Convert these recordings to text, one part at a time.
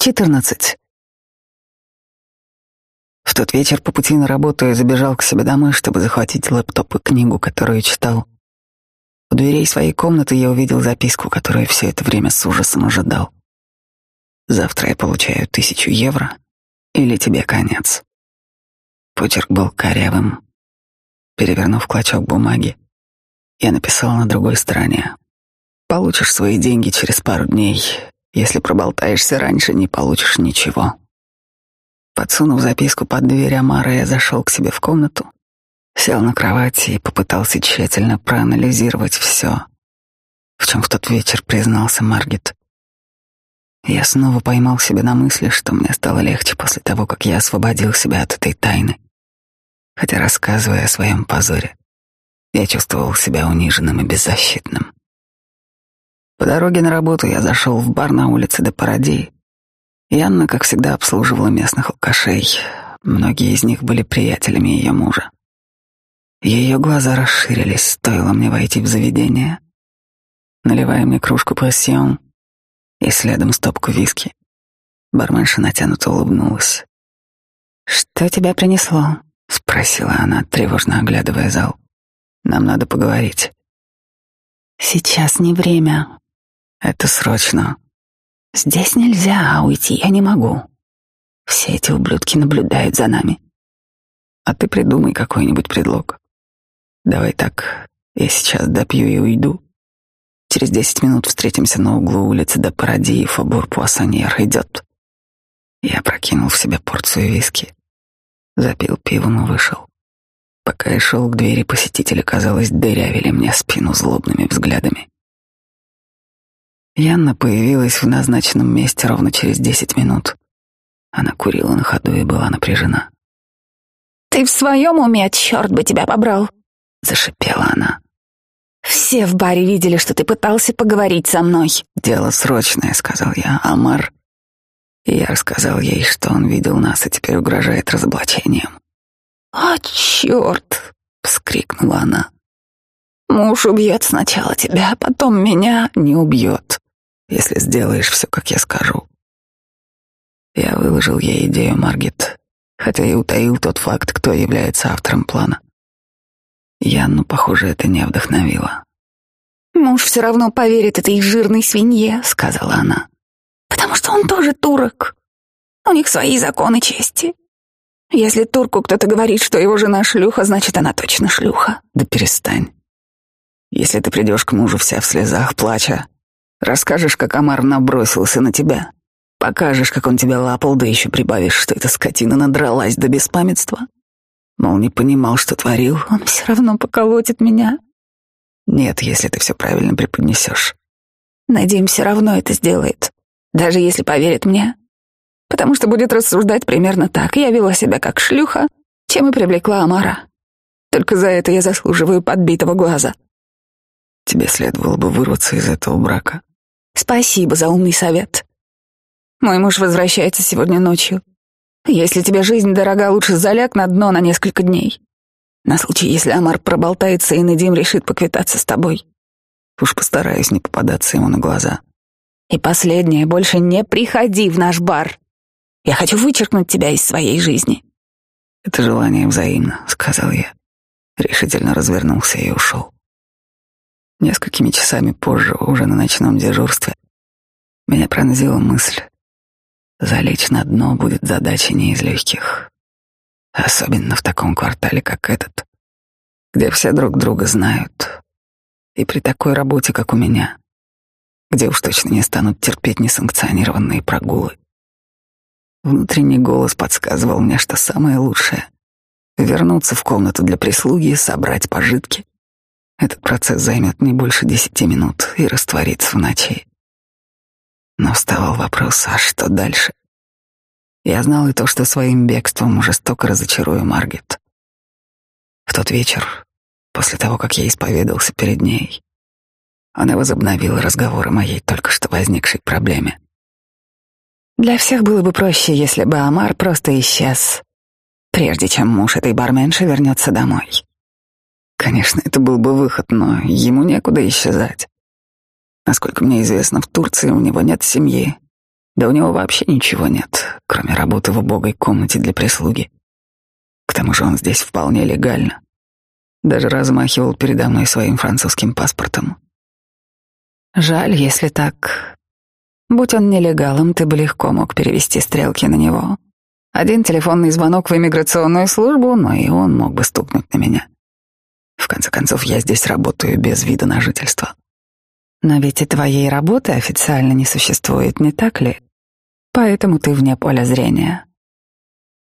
14. В тот вечер по пути на работу я забежал к себе домой, чтобы захватить лэптоп и книгу, которую читал. У дверей своей комнаты я увидел записку, которую все это время с ужасом ожидал. «Завтра я получаю тысячу евро, или тебе конец». Почерк был корявым. Перевернув клочок бумаги, я написал на другой стороне. «Получишь свои деньги через пару дней. Если проболтаешься раньше, не получишь ничего». Подсунув записку под дверь Амара, я зашел к себе в комнату, сел на кровати и попытался тщательно проанализировать все, в чем в тот вечер признался Маргет. Я снова поймал себя на мысли, что мне стало легче после того, как я освободил себя от этой тайны. Хотя, рассказывая о своем позоре, я чувствовал себя униженным и беззащитным. По дороге на работу я зашел в бар на улице де Парадей и как всегда, обслуживала местных алкашей. Многие из них были приятелями ее мужа. Ее глаза расширились, стоило мне войти в заведение, наливая мне кружку пассион и следом стопку виски. Барменша натянуто улыбнулась. «Что тебя принесло?» — спросила она, тревожно оглядывая зал. «Нам надо поговорить». «Сейчас не время». «Это срочно», Здесь нельзя, а уйти я не могу. Все эти ублюдки наблюдают за нами. А ты придумай какой-нибудь предлог. Давай так, я сейчас допью и уйду. Через десять минут встретимся на углу улицы до Паради и Фабур Пуассоньер. Идет. Я прокинул в себя порцию виски, запил пивом и вышел. Пока я шел к двери, посетители, казалось, дырявили мне спину злобными взглядами. Янна появилась в назначенном месте ровно через десять минут. Она курила на ходу и была напряжена. «Ты в своем уме, черт бы тебя побрал!» — зашипела она. «Все в баре видели, что ты пытался поговорить со мной». «Дело срочное», — сказал я. «Амар...» И я рассказал ей, что он видел нас и теперь угрожает разоблачением. «А, черт!» — вскрикнула она. «Муж убьет сначала тебя, а потом меня не убьет если сделаешь все, как я скажу. Я выложил ей идею Маргет, хотя и утаил тот факт, кто является автором плана. Янну, похоже, это не вдохновило. «Муж все равно поверит этой жирной свинье», — сказала она. «Потому что он тоже турок. У них свои законы чести. Если турку кто-то говорит, что его жена шлюха, значит, она точно шлюха». «Да перестань. Если ты придешь к мужу вся в слезах, плача, Расскажешь, как Амар набросился на тебя. Покажешь, как он тебя лапал, да еще прибавишь, что эта скотина надралась до беспамятства. Мол, не понимал, что творил. Он все равно поколотит меня. Нет, если ты все правильно преподнесешь. Надеем, все равно это сделает. Даже если поверит мне. Потому что будет рассуждать примерно так. Я вела себя как шлюха, чем и привлекла Амара. Только за это я заслуживаю подбитого глаза. Тебе следовало бы вырваться из этого брака. Спасибо за умный совет. Мой муж возвращается сегодня ночью. Если тебе жизнь дорога, лучше заляг на дно на несколько дней. На случай, если Амар проболтается и Надим решит поквитаться с тобой. Уж постараюсь не попадаться ему на глаза. И последнее, больше не приходи в наш бар. Я хочу вычеркнуть тебя из своей жизни. Это желание взаимно, сказал я. Решительно развернулся и ушел. Несколькими часами позже, уже на ночном дежурстве, меня пронзила мысль. Залечь на дно будет задачей не из легких. Особенно в таком квартале, как этот, где все друг друга знают. И при такой работе, как у меня, где уж точно не станут терпеть несанкционированные прогулы. Внутренний голос подсказывал мне, что самое лучшее — вернуться в комнату для прислуги, собрать пожитки этот процесс займет не больше десяти минут и растворится в ночи. Но вставал вопрос, а что дальше? Я знал и то, что своим бегством жестоко разочарую Маргет. В тот вечер, после того, как я исповедался перед ней, она возобновила разговор о моей только что возникшей проблеме. Для всех было бы проще, если бы Амар просто исчез, прежде чем муж этой барменши вернется домой. Конечно, это был бы выход, но ему некуда исчезать. Насколько мне известно, в Турции у него нет семьи, Да у него вообще ничего нет, кроме работы в убогой комнате для прислуги. К тому же он здесь вполне легально. Даже размахивал передо мной своим французским паспортом. Жаль, если так. Будь он нелегалом, ты бы легко мог перевести стрелки на него. Один телефонный звонок в иммиграционную службу, но и он мог бы стукнуть на меня. В конце концов, я здесь работаю без вида на жительство. Но ведь и твоей работы официально не существует, не так ли? Поэтому ты вне поля зрения.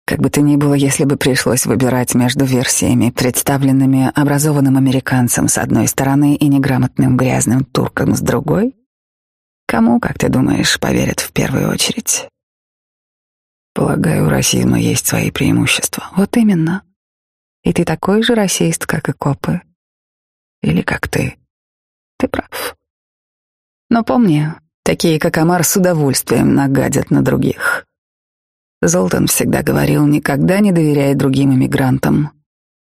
Как бы то ни было, если бы пришлось выбирать между версиями, представленными образованным американцем с одной стороны и неграмотным грязным турком с другой, кому, как ты думаешь, поверят в первую очередь? Полагаю, у расизма есть свои преимущества. Вот именно. И ты такой же расист, как и копы. Или как ты. Ты прав. Но помни, такие как Амар с удовольствием нагадят на других. Золтан всегда говорил, никогда не доверяй другим иммигрантам.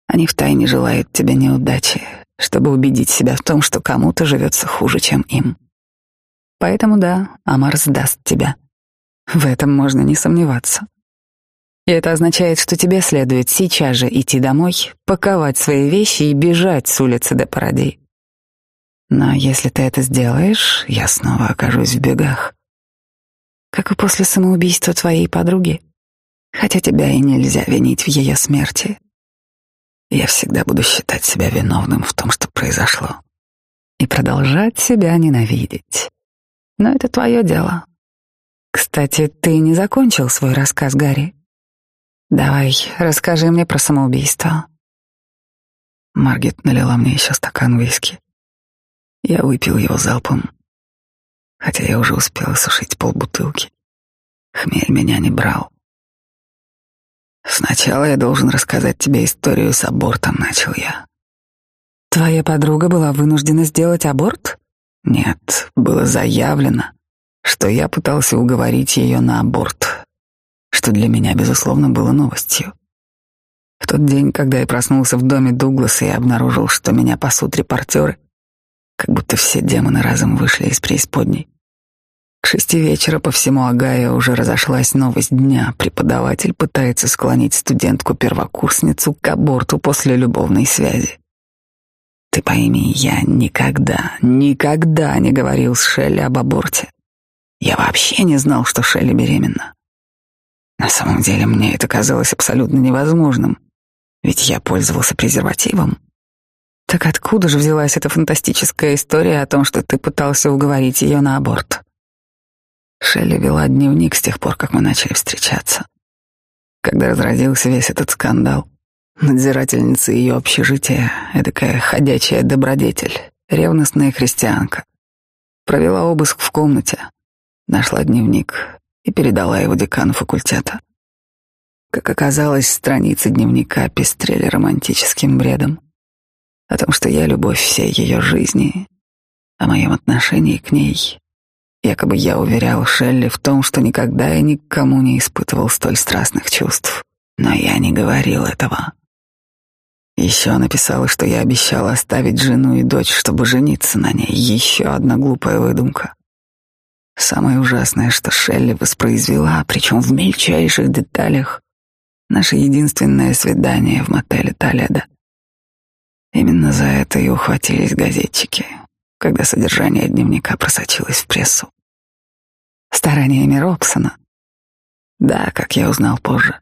Они втайне желают тебе неудачи, чтобы убедить себя в том, что кому-то живется хуже, чем им. Поэтому да, Амар сдаст тебя. В этом можно не сомневаться. И это означает, что тебе следует сейчас же идти домой, паковать свои вещи и бежать с улицы де Паради. Но если ты это сделаешь, я снова окажусь в бегах как и после самоубийства твоей подруги, хотя тебя и нельзя винить в ее смерти. Я всегда буду считать себя виновным в том, что произошло. И продолжать себя ненавидеть. Но это твое дело. Кстати, ты не закончил свой рассказ, Гарри. Давай, расскажи мне про самоубийство. Маргет налила мне еще стакан виски. Я выпил его залпом хотя я уже успел осушить полбутылки. Хмель меня не брал. Сначала я должен рассказать тебе историю с абортом, начал я. Твоя подруга была вынуждена сделать аборт? Нет, было заявлено, что я пытался уговорить ее на аборт, что для меня, безусловно, было новостью. В тот день, когда я проснулся в доме Дугласа и обнаружил, что меня пасут репортеры, как будто все демоны разом вышли из преисподней. К шести вечера по всему Агаю уже разошлась новость дня. Преподаватель пытается склонить студентку-первокурсницу к аборту после любовной связи. Ты пойми, я никогда, никогда не говорил с Шелли об аборте. Я вообще не знал, что Шелли беременна. На самом деле мне это казалось абсолютно невозможным, ведь я пользовался презервативом. Так откуда же взялась эта фантастическая история о том, что ты пытался уговорить ее на аборт? Шелли вела дневник с тех пор, как мы начали встречаться. Когда разразился весь этот скандал, надзирательница ее общежития, эдакая ходячая добродетель, ревностная христианка, провела обыск в комнате, нашла дневник и передала его декану факультета. Как оказалось, страницы дневника пестрели романтическим бредом о том, что я любовь всей ее жизни, о моем отношении к ней Якобы я уверял Шелли в том, что никогда и никому не испытывал столь страстных чувств. Но я не говорил этого. Еще написала, что я обещал оставить жену и дочь, чтобы жениться на ней. Еще одна глупая выдумка. Самое ужасное, что Шелли воспроизвела, причем в мельчайших деталях, наше единственное свидание в мотеле Толедо. Именно за это и ухватились газетчики когда содержание дневника просочилось в прессу. Стараниями Робсона. Да, как я узнал позже.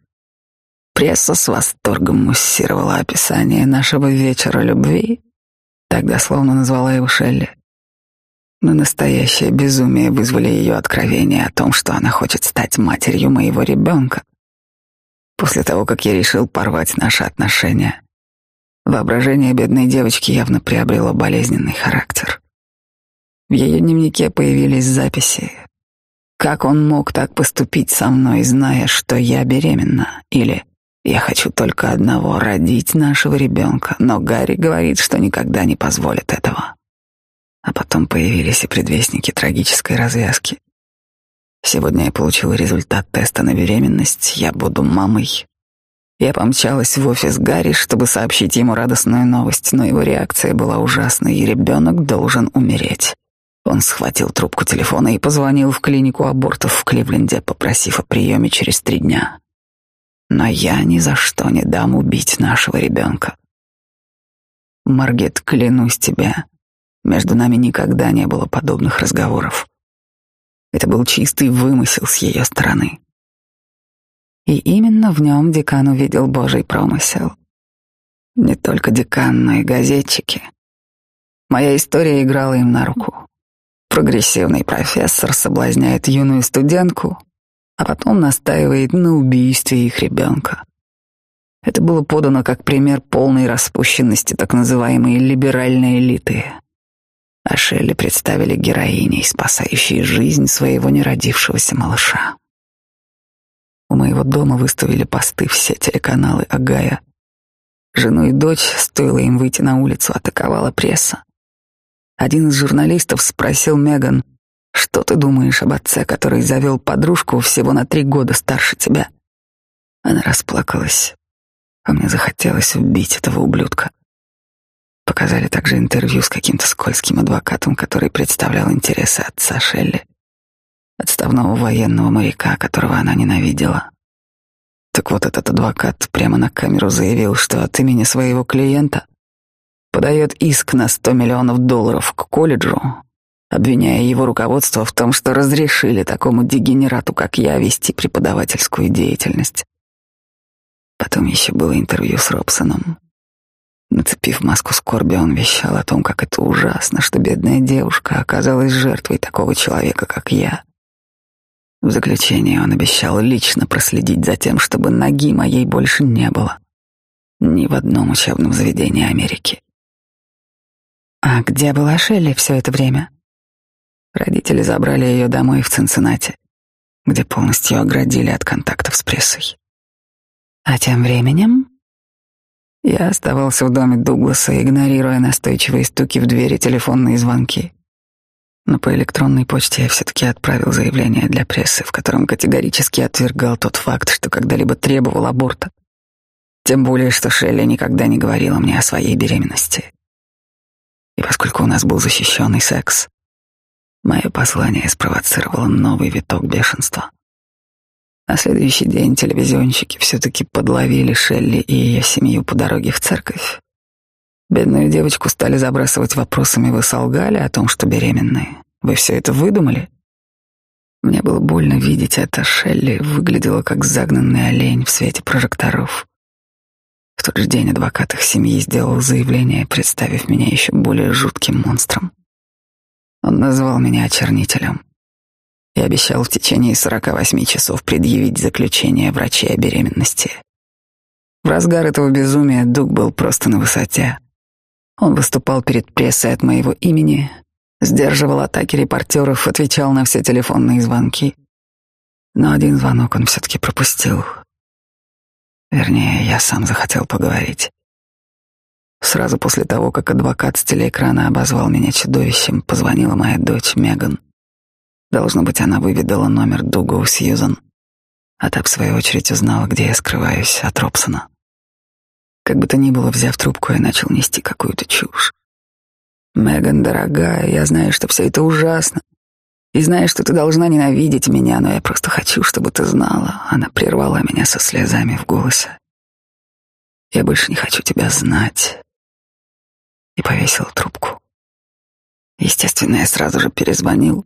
Пресса с восторгом муссировала описание нашего вечера любви, тогда словно назвала его Шелли. Но настоящее безумие вызвали ее откровение о том, что она хочет стать матерью моего ребенка. После того, как я решил порвать наши отношения, воображение бедной девочки явно приобрело болезненный характер. В ее дневнике появились записи. Как он мог так поступить со мной, зная, что я беременна? Или я хочу только одного — родить нашего ребенка, но Гарри говорит, что никогда не позволит этого. А потом появились и предвестники трагической развязки. Сегодня я получила результат теста на беременность, я буду мамой. Я помчалась в офис Гарри, чтобы сообщить ему радостную новость, но его реакция была ужасной, и ребенок должен умереть. Он схватил трубку телефона и позвонил в клинику абортов в Кливленде, попросив о приеме через три дня. Но я ни за что не дам убить нашего ребенка. Маргет, клянусь тебе, между нами никогда не было подобных разговоров. Это был чистый вымысел с ее стороны. И именно в нем декан увидел Божий промысел. Не только декан, но и газетчики. Моя история играла им на руку. Прогрессивный профессор соблазняет юную студентку, а потом настаивает на убийстве их ребенка. Это было подано как пример полной распущенности так называемой либеральной элиты. А Шелли представили героиней, спасающей жизнь своего неродившегося малыша. У моего дома выставили посты все телеканалы Агая. Жену и дочь, стоило им выйти на улицу, атаковала пресса. Один из журналистов спросил Меган, что ты думаешь об отце, который завел подружку всего на три года старше тебя? Она расплакалась, а мне захотелось убить этого ублюдка. Показали также интервью с каким-то скользким адвокатом, который представлял интересы отца Шелли, отставного военного моряка, которого она ненавидела. Так вот этот адвокат прямо на камеру заявил, что от имени своего клиента подает иск на 100 миллионов долларов к колледжу, обвиняя его руководство в том, что разрешили такому дегенерату, как я, вести преподавательскую деятельность. Потом еще было интервью с Робсоном. Нацепив маску скорби, он вещал о том, как это ужасно, что бедная девушка оказалась жертвой такого человека, как я. В заключение он обещал лично проследить за тем, чтобы ноги моей больше не было ни в одном учебном заведении Америки. А где была Шелли все это время? Родители забрали ее домой в Цинциннати, где полностью оградили от контактов с прессой. А тем временем я оставался в доме Дугласа, игнорируя настойчивые стуки в двери, телефонные звонки. Но по электронной почте я все-таки отправил заявление для прессы, в котором категорически отвергал тот факт, что когда-либо требовал аборта. Тем более, что Шелли никогда не говорила мне о своей беременности. И поскольку у нас был защищенный секс, мое послание спровоцировало новый виток бешенства. На следующий день телевизионщики все-таки подловили Шелли и ее семью по дороге в церковь. Бедную девочку стали забрасывать вопросами, вы солгали о том, что беременны? Вы все это выдумали? Мне было больно видеть это. Шелли выглядела как загнанный олень в свете прожекторов. В тот же день адвокат их семьи сделал заявление, представив меня еще более жутким монстром. Он назвал меня очернителем и обещал в течение 48 часов предъявить заключение врачей о беременности. В разгар этого безумия Дуг был просто на высоте. Он выступал перед прессой от моего имени, сдерживал атаки репортеров, отвечал на все телефонные звонки. Но один звонок он все-таки пропустил — Вернее, я сам захотел поговорить. Сразу после того, как адвокат с телеэкрана обозвал меня чудовищем, позвонила моя дочь Меган. Должно быть, она выведала номер Дуга у Сьюзан, а та, в свою очередь, узнала, где я скрываюсь от Робсона. Как бы то ни было, взяв трубку, я начал нести какую-то чушь. «Меган, дорогая, я знаю, что все это ужасно. И знаю, что ты должна ненавидеть меня, но я просто хочу, чтобы ты знала. Она прервала меня со слезами в голосе. Я больше не хочу тебя знать. И повесила трубку. Естественно, я сразу же перезвонил.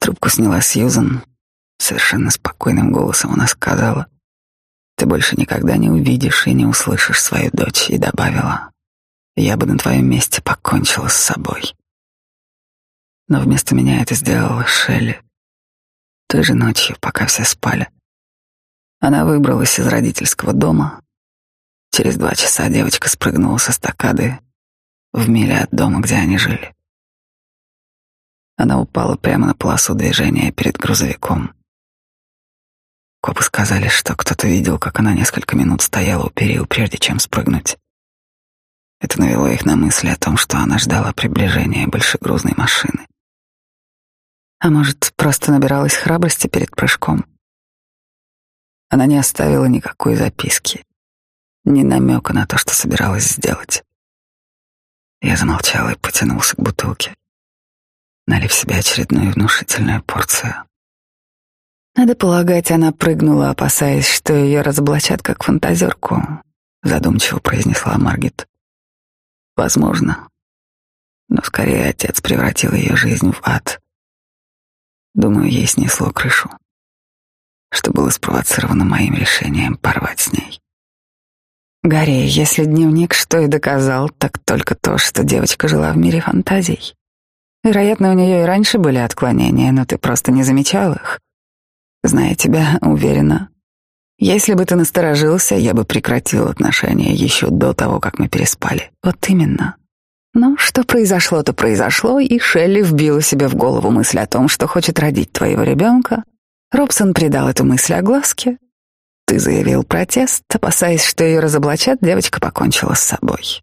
Трубку сняла Сьюзан. Совершенно спокойным голосом она сказала, «Ты больше никогда не увидишь и не услышишь свою дочь», и добавила, «Я бы на твоем месте покончила с собой». Но вместо меня это сделала Шелли. Той же ночью, пока все спали. Она выбралась из родительского дома. Через два часа девочка спрыгнула со стакады в миле от дома, где они жили. Она упала прямо на полосу движения перед грузовиком. Копы сказали, что кто-то видел, как она несколько минут стояла у перил, прежде чем спрыгнуть. Это навело их на мысли о том, что она ждала приближения большегрузной машины. А может, просто набиралась храбрости перед прыжком? Она не оставила никакой записки, ни намека на то, что собиралась сделать. Я замолчал и потянулся к бутылке. Налив себе очередную внушительную порцию. Надо полагать, она прыгнула, опасаясь, что ее разоблачат как фантазерку, задумчиво произнесла Маргит. Возможно. Но скорее отец превратил ее жизнь в ад. Думаю, ей снесло крышу, что было спровоцировано моим решением порвать с ней. Гарри, если дневник что и доказал, так только то, что девочка жила в мире фантазий. Вероятно, у нее и раньше были отклонения, но ты просто не замечал их. Зная тебя, уверена, если бы ты насторожился, я бы прекратил отношения еще до того, как мы переспали. Вот именно. Но что произошло, то произошло, и Шелли вбила себе в голову мысль о том, что хочет родить твоего ребенка. Робсон придал эту мысль огласке. Ты заявил протест, опасаясь, что ее разоблачат, девочка покончила с собой.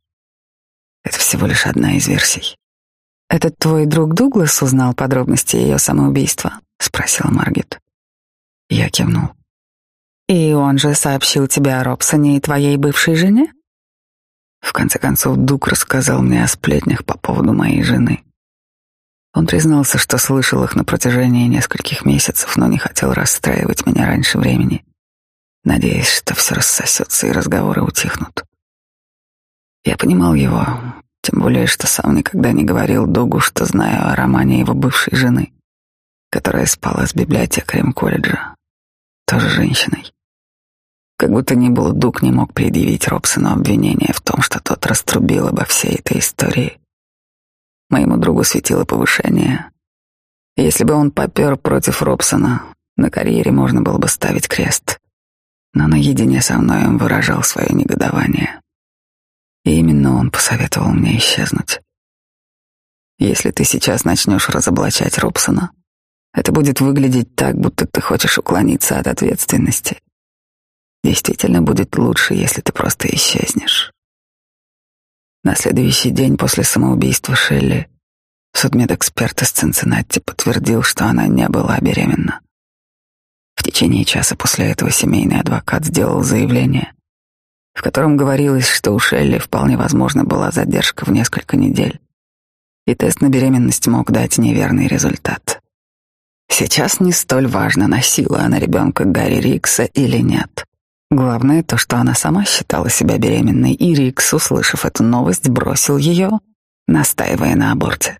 Это всего лишь одна из версий. «Этот твой друг Дуглас узнал подробности ее самоубийства?» — спросила Маргит. Я кивнул. И он же сообщил тебе о Робсоне и твоей бывшей жене? В конце концов, Дуг рассказал мне о сплетнях по поводу моей жены. Он признался, что слышал их на протяжении нескольких месяцев, но не хотел расстраивать меня раньше времени, надеясь, что все рассосется и разговоры утихнут. Я понимал его, тем более, что сам никогда не говорил Дугу, что знаю о романе его бывшей жены, которая спала с библиотекарем колледжа тоже женщиной. Как будто ни было, Дук не мог предъявить Робсону обвинение в том, что тот раструбил обо всей этой истории. Моему другу светило повышение. Если бы он попер против Робсона, на карьере можно было бы ставить крест. Но наедине со мной он выражал свое негодование. И именно он посоветовал мне исчезнуть. Если ты сейчас начнешь разоблачать Робсона, это будет выглядеть так, будто ты хочешь уклониться от ответственности. Действительно будет лучше, если ты просто исчезнешь. На следующий день после самоубийства Шелли судмедэксперт из Цинциннати подтвердил, что она не была беременна. В течение часа после этого семейный адвокат сделал заявление, в котором говорилось, что у Шелли вполне возможно была задержка в несколько недель, и тест на беременность мог дать неверный результат. Сейчас не столь важно, носила она ребенка Гарри Рикса или нет. Главное то, что она сама считала себя беременной, и Рикс, услышав эту новость, бросил ее, настаивая на аборте.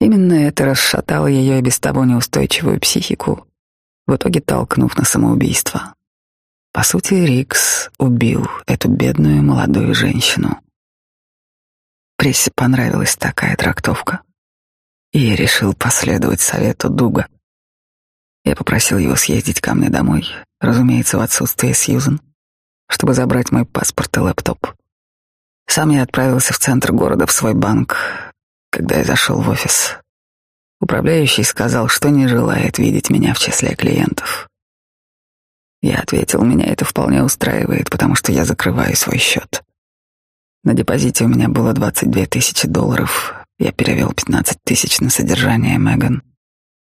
Именно это расшатало ее и без того неустойчивую психику, в итоге толкнув на самоубийство. По сути, Рикс убил эту бедную молодую женщину. Прессе понравилась такая трактовка, и я решил последовать совету Дуга. Я попросил его съездить ко мне домой, разумеется, в отсутствие Сьюзен, чтобы забрать мой паспорт и лэптоп. Сам я отправился в центр города в свой банк, когда я зашел в офис. Управляющий сказал, что не желает видеть меня в числе клиентов. Я ответил, меня это вполне устраивает, потому что я закрываю свой счет. На депозите у меня было 22 тысячи долларов. Я перевел 15 тысяч на содержание Меган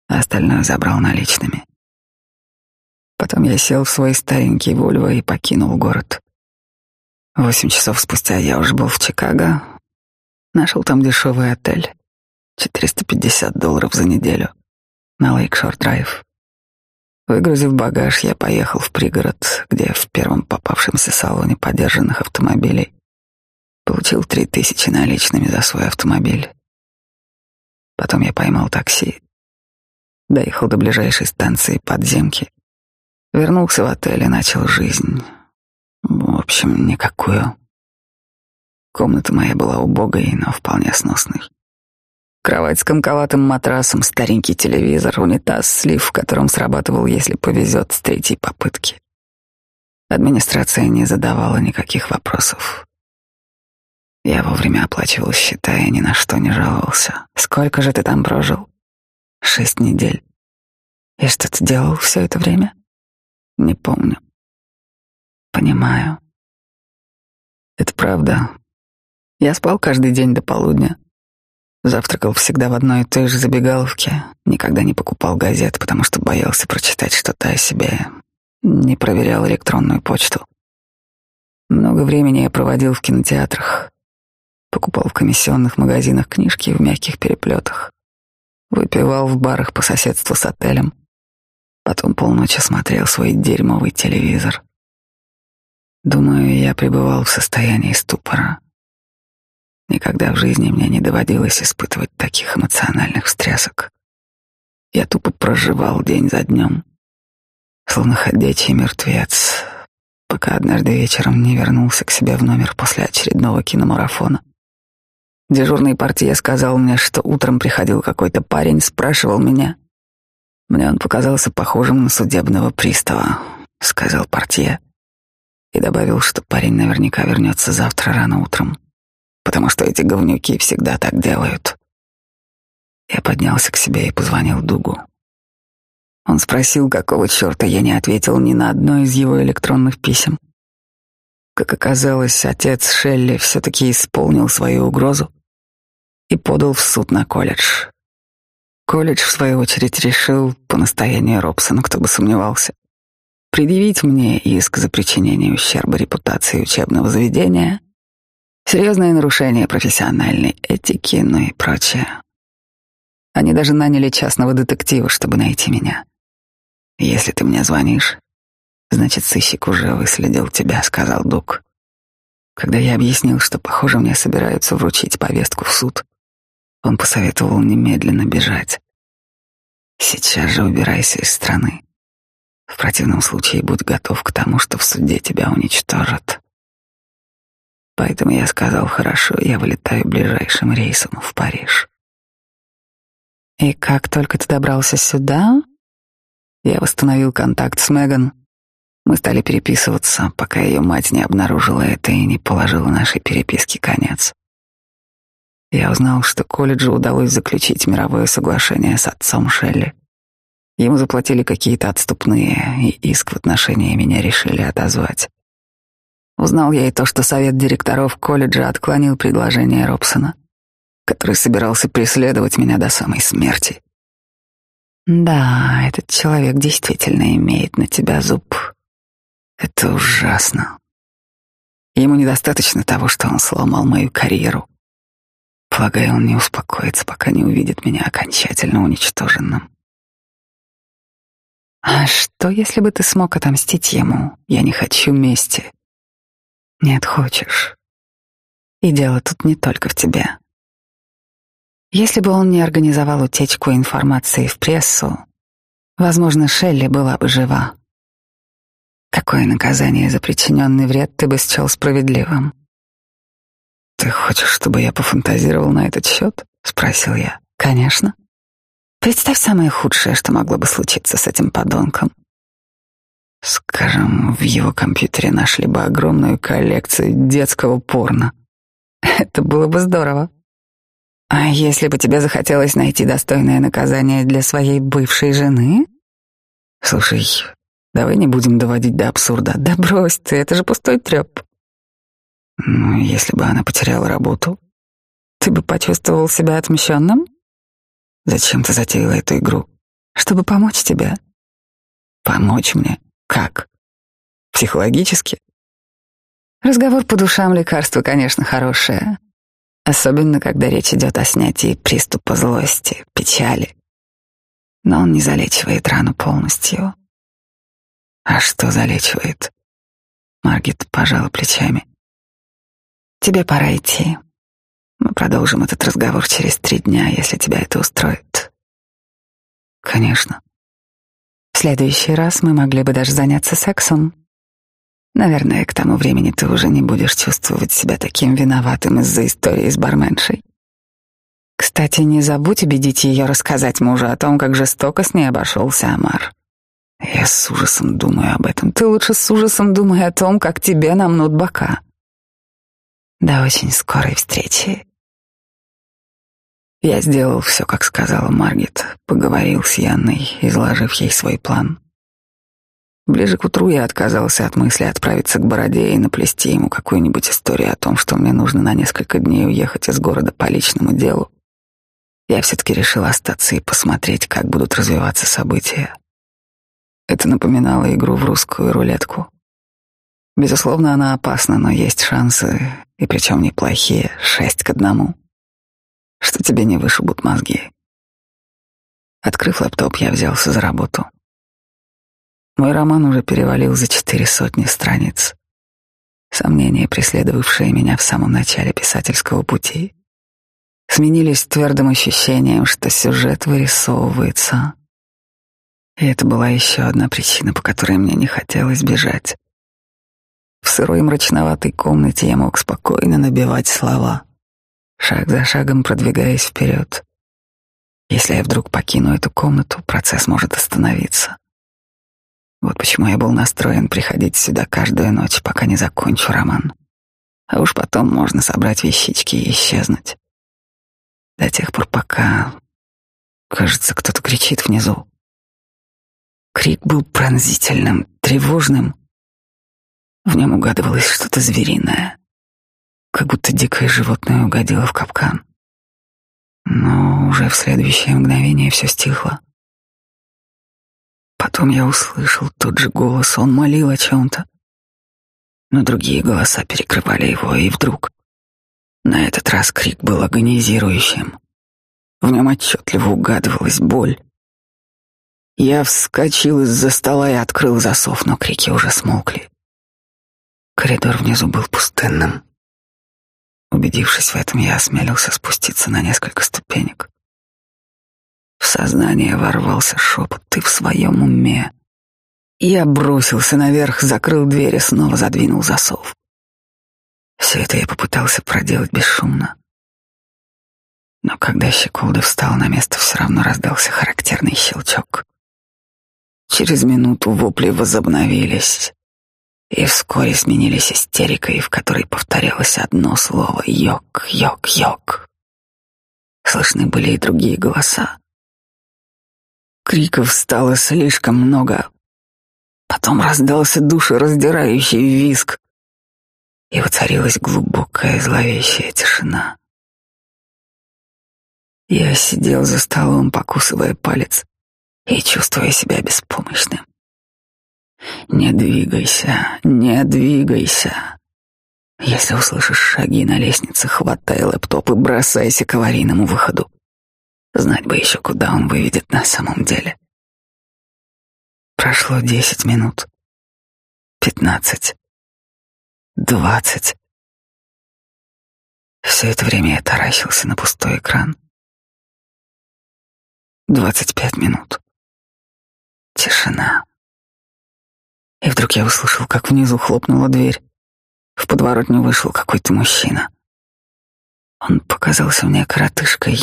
а остальное забрал наличными. Потом я сел в свой старенький Вольво и покинул город. Восемь часов спустя я уже был в Чикаго. Нашел там дешевый отель. 450 долларов за неделю. На Лейкшор-драйв. Выгрузив багаж, я поехал в пригород, где в первом попавшемся салоне подержанных автомобилей получил три тысячи наличными за свой автомобиль. Потом я поймал такси Доехал до ближайшей станции подземки. Вернулся в отель и начал жизнь. В общем, никакую. Комната моя была убогой, но вполне сносной. Кровать с комковатым матрасом, старенький телевизор, унитаз, слив, в котором срабатывал, если повезет, с третьей попытки. Администрация не задавала никаких вопросов. Я вовремя оплачивал счета и ни на что не жаловался. Сколько же ты там прожил? Шесть недель. И что ты делал все это время? Не помню. Понимаю. Это правда. Я спал каждый день до полудня. Завтракал всегда в одной и той же забегаловке. Никогда не покупал газет, потому что боялся прочитать что-то о себе. Не проверял электронную почту. Много времени я проводил в кинотеатрах. Покупал в комиссионных магазинах книжки в мягких переплетах Выпивал в барах по соседству с отелем. Потом полночи смотрел свой дерьмовый телевизор. Думаю, я пребывал в состоянии ступора. Никогда в жизни мне не доводилось испытывать таких эмоциональных встрясок. Я тупо проживал день за днем, словно ходячий мертвец, пока однажды вечером не вернулся к себе в номер после очередного киномарафона. Дежурный партия сказал мне, что утром приходил какой-то парень, спрашивал меня. Мне он показался похожим на судебного пристава, сказал партия. И добавил, что парень наверняка вернется завтра рано утром, потому что эти говнюки всегда так делают. Я поднялся к себе и позвонил Дугу. Он спросил, какого черта я не ответил ни на одно из его электронных писем. Как оказалось, отец Шелли все-таки исполнил свою угрозу и подал в суд на колледж. Колледж, в свою очередь, решил, по настоянию Робсона, кто бы сомневался, предъявить мне иск за причинение ущерба репутации учебного заведения, серьезное нарушение профессиональной этики, ну и прочее. Они даже наняли частного детектива, чтобы найти меня. «Если ты мне звонишь, значит, сыщик уже выследил тебя», — сказал Дук. Когда я объяснил, что, похоже, мне собираются вручить повестку в суд, он посоветовал немедленно бежать. «Сейчас же убирайся из страны. В противном случае будь готов к тому, что в суде тебя уничтожат». Поэтому я сказал, хорошо, я вылетаю ближайшим рейсом в Париж. И как только ты добрался сюда, я восстановил контакт с Меган. Мы стали переписываться, пока ее мать не обнаружила это и не положила нашей переписке конец. Я узнал, что колледжу удалось заключить мировое соглашение с отцом Шелли. Ему заплатили какие-то отступные, и иск в отношении меня решили отозвать. Узнал я и то, что совет директоров колледжа отклонил предложение Робсона, который собирался преследовать меня до самой смерти. Да, этот человек действительно имеет на тебя зуб. Это ужасно. Ему недостаточно того, что он сломал мою карьеру. Полагаю, он не успокоится, пока не увидит меня окончательно уничтоженным. А что, если бы ты смог отомстить ему? Я не хочу мести. Нет, хочешь. И дело тут не только в тебе. Если бы он не организовал утечку информации в прессу, возможно, Шелли была бы жива. Какое наказание за причиненный вред ты бы счел справедливым? Ты хочешь, чтобы я пофантазировал на этот счет? Спросил я. Конечно. Представь самое худшее, что могло бы случиться с этим подонком. Скажем, в его компьютере нашли бы огромную коллекцию детского порно. Это было бы здорово. А если бы тебе захотелось найти достойное наказание для своей бывшей жены? Слушай, давай не будем доводить до абсурда. Да брось ты, это же пустой треп. Ну, если бы она потеряла работу, ты бы почувствовал себя отмщенным? Зачем ты затеяла эту игру? Чтобы помочь тебе. Помочь мне? Как? Психологически? Разговор по душам лекарство, конечно, хорошее. Особенно, когда речь идет о снятии приступа злости, печали. Но он не залечивает рану полностью. А что залечивает? Маргит пожала плечами. Тебе пора идти. Мы продолжим этот разговор через три дня, если тебя это устроит. Конечно. Следующий раз мы могли бы даже заняться сексом. Наверное, к тому времени ты уже не будешь чувствовать себя таким виноватым из-за истории с барменшей. Кстати, не забудь убедить ее рассказать мужу о том, как жестоко с ней обошелся Амар. Я с ужасом думаю об этом. Ты лучше с ужасом думай о том, как тебе намнут бока. До очень скорой встречи. Я сделал все, как сказала Маргет, поговорил с Янной, изложив ей свой план. Ближе к утру я отказался от мысли отправиться к Бороде и наплести ему какую-нибудь историю о том, что мне нужно на несколько дней уехать из города по личному делу. Я все-таки решил остаться и посмотреть, как будут развиваться события. Это напоминало игру в русскую рулетку. Безусловно, она опасна, но есть шансы, и причем неплохие, шесть к одному, что тебе не вышибут мозги. Открыв лэптоп, я взялся за работу. Мой роман уже перевалил за четыре сотни страниц. Сомнения, преследовавшие меня в самом начале писательского пути, сменились твердым ощущением, что сюжет вырисовывается. И это была еще одна причина, по которой мне не хотелось бежать. В сырой мрачноватой комнате я мог спокойно набивать слова, шаг за шагом продвигаясь вперед. Если я вдруг покину эту комнату, процесс может остановиться. Вот почему я был настроен приходить сюда каждую ночь, пока не закончу роман. А уж потом можно собрать вещички и исчезнуть. До тех пор, пока... Кажется, кто-то кричит внизу. Крик был пронзительным, тревожным. В нем угадывалось что-то звериное, как будто дикое животное угодило в капкан. Но уже в следующее мгновение все стихло. Потом я услышал тот же голос, он молил о чем-то. Но другие голоса перекрывали его, и вдруг на этот раз крик был агонизирующим. В нем отчетливо угадывалась боль. Я вскочил из-за стола и открыл засов, но крики уже смолкли. Коридор внизу был пустынным. Убедившись в этом, я осмелился спуститься на несколько ступенек. В сознание ворвался шепот «Ты в своем уме?» Я бросился наверх, закрыл дверь и снова задвинул засов. Все это я попытался проделать бесшумно. Но когда щеколда встал на место, все равно раздался характерный щелчок. Через минуту вопли возобновились и вскоре сменились истерикой, в которой повторялось одно слово «йок, йок, йок». Слышны были и другие голоса. Криков стало слишком много. Потом раздался душераздирающий визг, и воцарилась глубокая зловещая тишина. Я сидел за столом, покусывая палец и чувствуя себя беспомощным. Не двигайся, не двигайся. Если услышишь шаги на лестнице, хватай лэптоп и бросайся к аварийному выходу. Знать бы еще, куда он выведет на самом деле. Прошло десять минут. Пятнадцать. Двадцать. Все это время я таращился на пустой экран. Двадцать пять минут. Тишина. И вдруг я услышал, как внизу хлопнула дверь. В подворотню вышел какой-то мужчина. Он показался мне коротышкой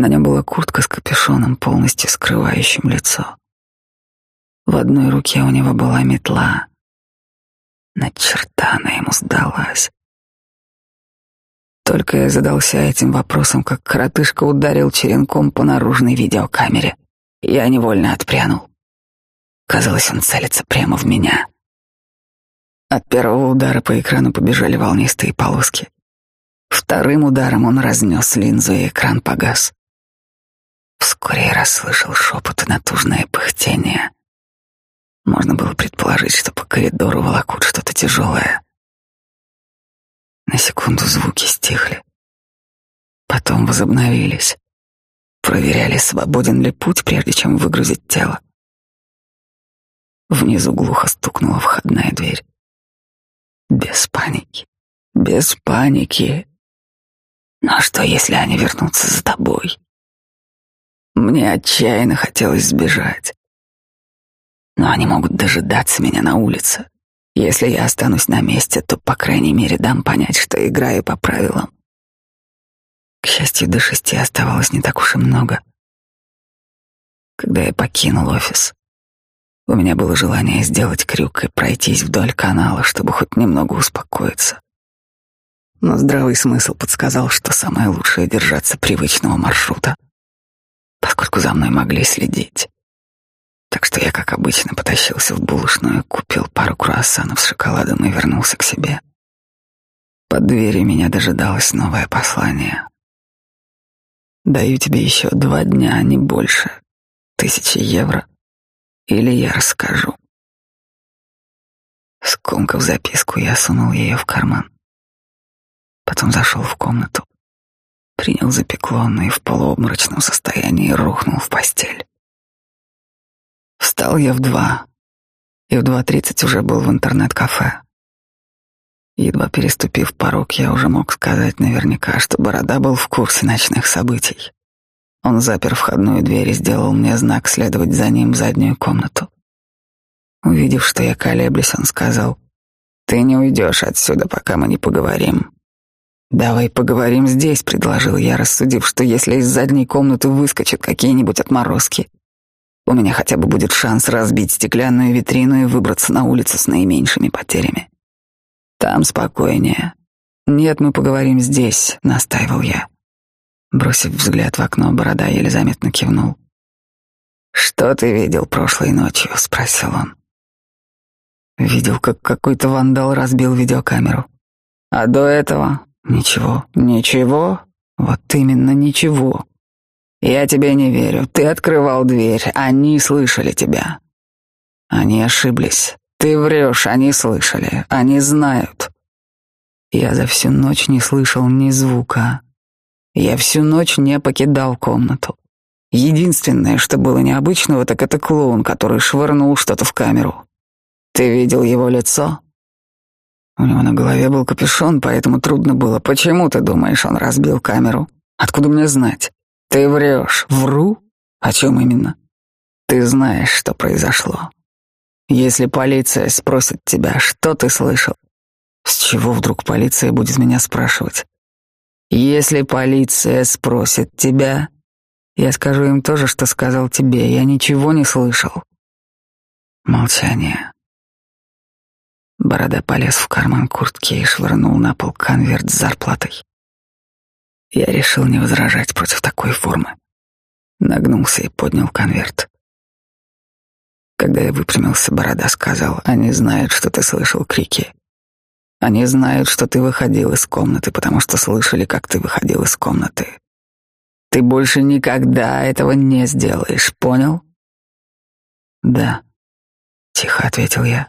на нем была куртка с капюшоном, полностью скрывающим лицо. В одной руке у него была метла. На черта она ему сдалась. Только я задался этим вопросом, как коротышка ударил черенком по наружной видеокамере. Я невольно отпрянул. Казалось, он целится прямо в меня. От первого удара по экрану побежали волнистые полоски. Вторым ударом он разнес линзу, и экран погас. Вскоре я расслышал шепот и натужное пыхтение. Можно было предположить, что по коридору волокут что-то тяжелое. На секунду звуки стихли. Потом возобновились. Проверяли, свободен ли путь, прежде чем выгрузить тело. Внизу глухо стукнула входная дверь. Без паники. Без паники. Но что, если они вернутся за тобой? Мне отчаянно хотелось сбежать. Но они могут дожидаться меня на улице. Если я останусь на месте, то, по крайней мере, дам понять, что играю по правилам. К счастью, до шести оставалось не так уж и много. Когда я покинул офис, у меня было желание сделать крюк и пройтись вдоль канала, чтобы хоть немного успокоиться. Но здравый смысл подсказал, что самое лучшее — держаться привычного маршрута — поскольку за мной могли следить. Так что я, как обычно, потащился в булочную, купил пару круассанов с шоколадом и вернулся к себе. Под дверью меня дожидалось новое послание. Даю тебе еще два дня, не больше. Тысячи евро. Или я расскажу. Скомкав записку, я сунул ее в карман. Потом зашел в комнату. принял запеклон и в полуобморочном состоянии рухнул в постель. Встал я в два, и в два тридцать уже был в интернет-кафе. Едва переступив порог, я уже мог сказать наверняка, что Борода был в курсе ночных событий. Он запер входную дверь и сделал мне знак следовать за ним в заднюю комнату. Увидев, что я колеблюсь, он сказал, «Ты не уйдешь отсюда, пока мы не поговорим. «Давай поговорим здесь», — предложил я, рассудив, что если из задней комнаты выскочат какие-нибудь отморозки, у меня хотя бы будет шанс разбить стеклянную витрину и выбраться на улицу с наименьшими потерями. Там спокойнее. Нет, мы поговорим здесь, настаивал я. Бросив взгляд в окно, борода еле заметно кивнул. Что ты видел прошлой ночью? спросил он. Видел, как какой-то вандал разбил видеокамеру. А до этого Ничего, ничего, вот именно ничего. Я тебе не верю. Ты открывал дверь, они слышали тебя. Они ошиблись. Ты врешь, они слышали, они знают. Я за всю ночь не слышал ни звука. Я всю ночь не покидал комнату. Единственное, что было необычного, так это клоун, который швырнул что-то в камеру. Ты видел его лицо? У него на голове был капюшон, поэтому трудно было. Почему ты думаешь, он разбил камеру? Откуда мне знать? Ты врешь. Вру? О чем именно? Ты знаешь, что произошло. Если полиция спросит тебя, что ты слышал, с чего вдруг полиция будет меня спрашивать? Если полиция спросит тебя, я скажу им то же, что сказал тебе. Я ничего не слышал. Молчание. Борода полез в карман куртки и швырнул на пол конверт с зарплатой. Я решил не возражать против такой формы. Нагнулся и поднял конверт. Когда я выпрямился, Борода сказал, «Они знают, что ты слышал крики. Они знают, что ты выходил из комнаты, потому что слышали, как ты выходил из комнаты. Ты больше никогда этого не сделаешь, понял?» «Да», — тихо ответил я.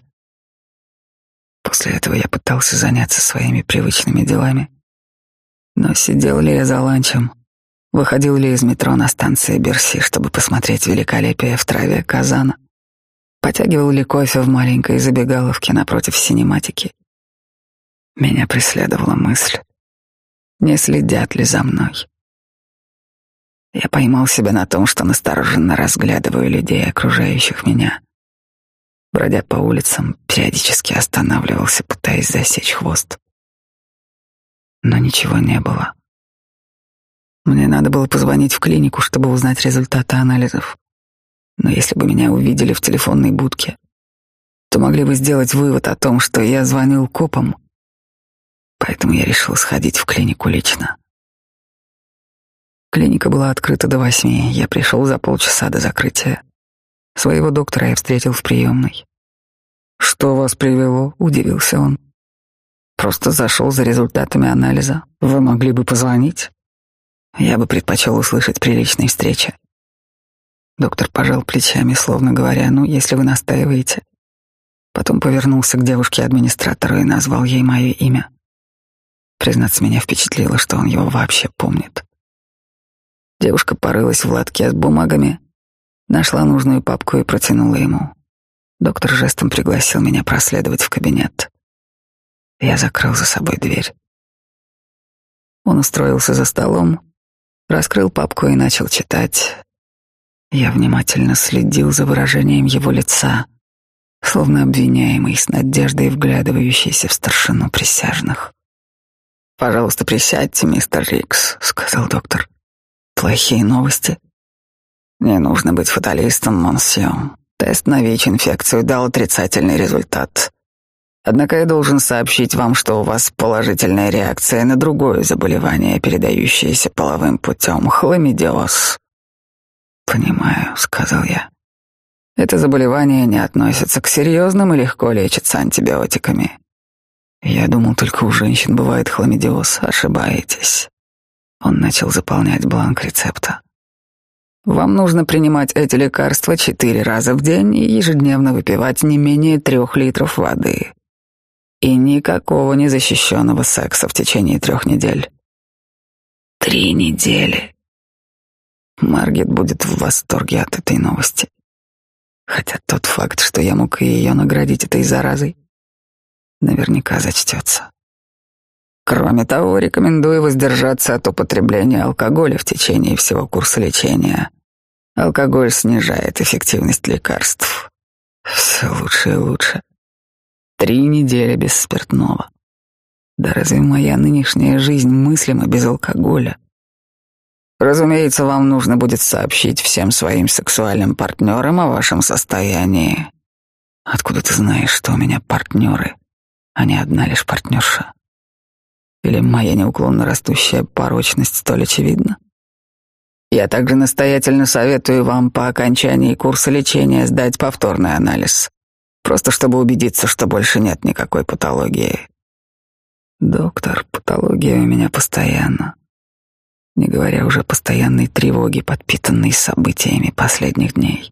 После этого я пытался заняться своими привычными делами. Но сидел ли я за ланчем, выходил ли из метро на станции Берси, чтобы посмотреть великолепие в траве Казана, потягивал ли кофе в маленькой забегаловке напротив синематики. Меня преследовала мысль, не следят ли за мной. Я поймал себя на том, что настороженно разглядываю людей, окружающих меня — Бродя по улицам, периодически останавливался, пытаясь засечь хвост. Но ничего не было. Мне надо было позвонить в клинику, чтобы узнать результаты анализов. Но если бы меня увидели в телефонной будке, то могли бы сделать вывод о том, что я звонил копам. Поэтому я решил сходить в клинику лично. Клиника была открыта до восьми. Я пришел за полчаса до закрытия. Своего доктора я встретил в приемной. «Что вас привело?» — удивился он. «Просто зашел за результатами анализа. Вы могли бы позвонить?» Я бы предпочел услышать приличной встречи. Доктор пожал плечами, словно говоря, «Ну, если вы настаиваете». Потом повернулся к девушке-администратору и назвал ей мое имя. Признаться, меня впечатлило, что он его вообще помнит. Девушка порылась в лотке с бумагами, Нашла нужную папку и протянула ему. Доктор жестом пригласил меня проследовать в кабинет. Я закрыл за собой дверь. Он устроился за столом, раскрыл папку и начал читать. Я внимательно следил за выражением его лица, словно обвиняемый с надеждой вглядывающийся в старшину присяжных. «Пожалуйста, присядьте, мистер Рикс», — сказал доктор. «Плохие новости?» Не нужно быть фаталистом, Монсье. Тест на ВИЧ-инфекцию дал отрицательный результат. Однако я должен сообщить вам, что у вас положительная реакция на другое заболевание, передающееся половым путем — хламидиоз. «Понимаю», — сказал я. «Это заболевание не относится к серьезным и легко лечится антибиотиками. Я думал, только у женщин бывает хламидиоз. Ошибаетесь». Он начал заполнять бланк рецепта. Вам нужно принимать эти лекарства четыре раза в день и ежедневно выпивать не менее трех литров воды. И никакого незащищенного секса в течение трех недель. Три недели. Маргет будет в восторге от этой новости. Хотя тот факт, что я мог ее наградить этой заразой, наверняка зачтется. Кроме того, рекомендую воздержаться от употребления алкоголя в течение всего курса лечения. Алкоголь снижает эффективность лекарств. Все лучше и лучше. Три недели без спиртного. Да разве моя нынешняя жизнь мыслима без алкоголя? Разумеется, вам нужно будет сообщить всем своим сексуальным партнерам о вашем состоянии. Откуда ты знаешь, что у меня партнеры, а не одна лишь партнерша? Или моя неуклонно растущая порочность столь очевидна? Я также настоятельно советую вам по окончании курса лечения сдать повторный анализ, просто чтобы убедиться, что больше нет никакой патологии. Доктор, патология у меня постоянно не говоря уже постоянной тревоге, подпитанной событиями последних дней.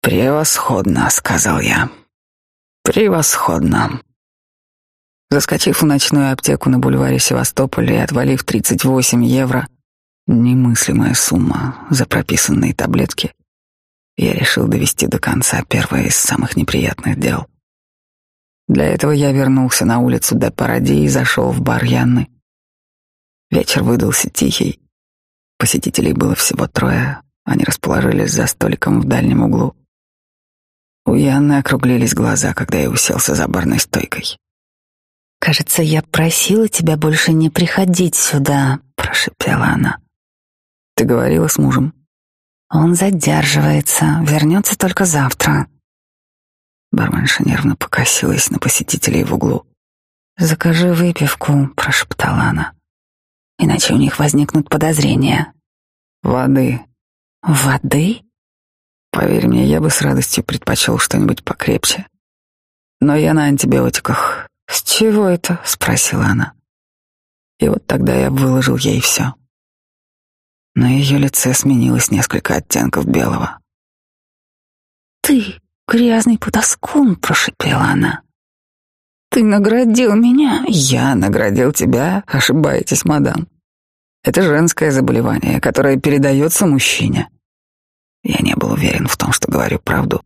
«Превосходно», — сказал я. «Превосходно». Заскочив в ночную аптеку на бульваре Севастополя и отвалив 38 евро, немыслимая сумма за прописанные таблетки, я решил довести до конца первое из самых неприятных дел. Для этого я вернулся на улицу де Паради и зашел в бар Янны, Вечер выдался тихий. Посетителей было всего трое. Они расположились за столиком в дальнем углу. У Яны округлились глаза, когда я уселся за барной стойкой. «Кажется, я просила тебя больше не приходить сюда», — прошепела она. «Ты говорила с мужем?» «Он задерживается, вернется только завтра». Барменша нервно покосилась на посетителей в углу. «Закажи выпивку», — прошептала она иначе у них возникнут подозрения. Воды. Воды? Поверь мне, я бы с радостью предпочел что-нибудь покрепче. Но я на антибиотиках. С чего это? спросила она. И вот тогда я выложил ей все. На ее лице сменилось несколько оттенков белого. Ты грязный потаскун, прошипела она. Ты наградил меня. Я наградил тебя. Ошибаетесь, мадам. Это женское заболевание, которое передается мужчине. Я не был уверен в том, что говорю правду.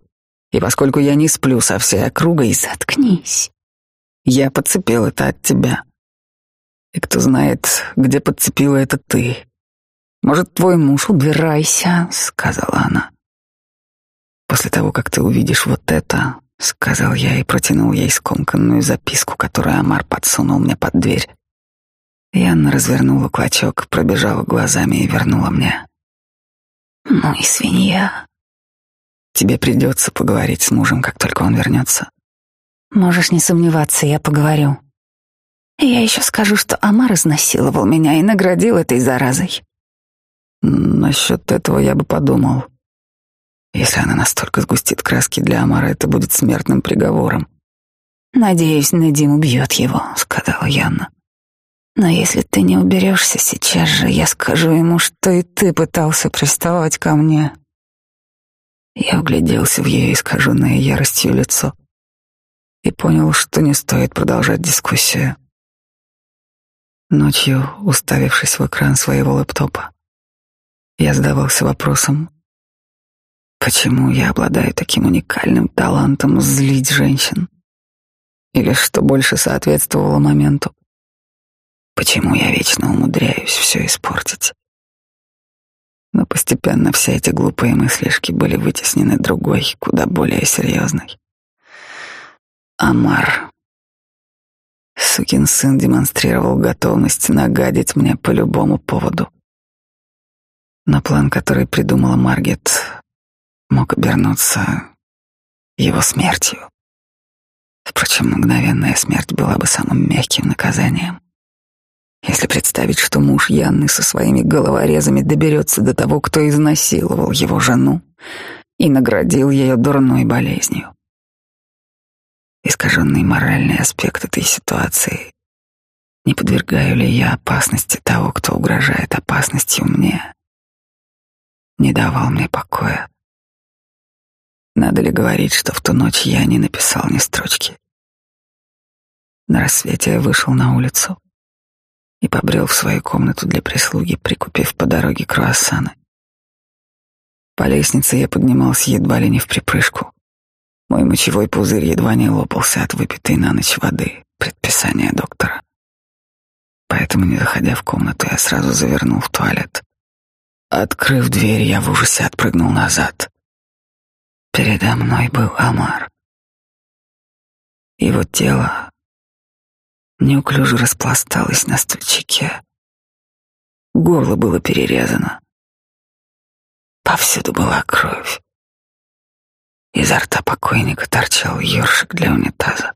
И поскольку я не сплю со всей округой, заткнись. Я подцепил это от тебя. И кто знает, где подцепила это ты. Может, твой муж убирайся, сказала она. После того, как ты увидишь вот это, сказал я и протянул ей скомканную записку, которую Амар подсунул мне под дверь. И Анна развернула клочок, пробежала глазами и вернула мне. «Ну и свинья». «Тебе придется поговорить с мужем, как только он вернется». «Можешь не сомневаться, я поговорю. И я еще скажу, что Амар изнасиловал меня и наградил этой заразой». «Насчет этого я бы подумал», если она настолько сгустит краски для Амара, это будет смертным приговором. «Надеюсь, Надим убьет его», — сказала Яна. «Но если ты не уберешься сейчас же, я скажу ему, что и ты пытался приставать ко мне». Я угляделся в ее искаженное яростью лицо и понял, что не стоит продолжать дискуссию. Ночью, уставившись в экран своего лэптопа, я задавался вопросом, Почему я обладаю таким уникальным талантом злить женщин? Или что больше соответствовало моменту? Почему я вечно умудряюсь все испортить? Но постепенно все эти глупые мыслишки были вытеснены другой, куда более серьезной. Амар. Сукин сын демонстрировал готовность нагадить мне по любому поводу. Но план, который придумала Маргет, мог обернуться его смертью. Впрочем, мгновенная смерть была бы самым мягким наказанием. Представить, что муж Янны со своими головорезами доберется до того, кто изнасиловал его жену и наградил ее дурной болезнью. Искаженный моральный аспект этой ситуации. Не подвергаю ли я опасности того, кто угрожает опасностью мне? Не давал мне покоя. Надо ли говорить, что в ту ночь я не написал ни строчки? На рассвете я вышел на улицу. И побрел в свою комнату для прислуги, прикупив по дороге круассаны. По лестнице я поднимался едва ли не в припрыжку. Мой мочевой пузырь едва не лопался от выпитой на ночь воды, предписания доктора. Поэтому, не заходя в комнату, я сразу завернул в туалет. Открыв дверь, я в ужасе отпрыгнул назад. Передо мной был Амар. Его тело неуклюже распласталось на стульчике. Горло было перерезано. Повсюду была кровь. Изо рта покойника торчал ёршик для унитаза.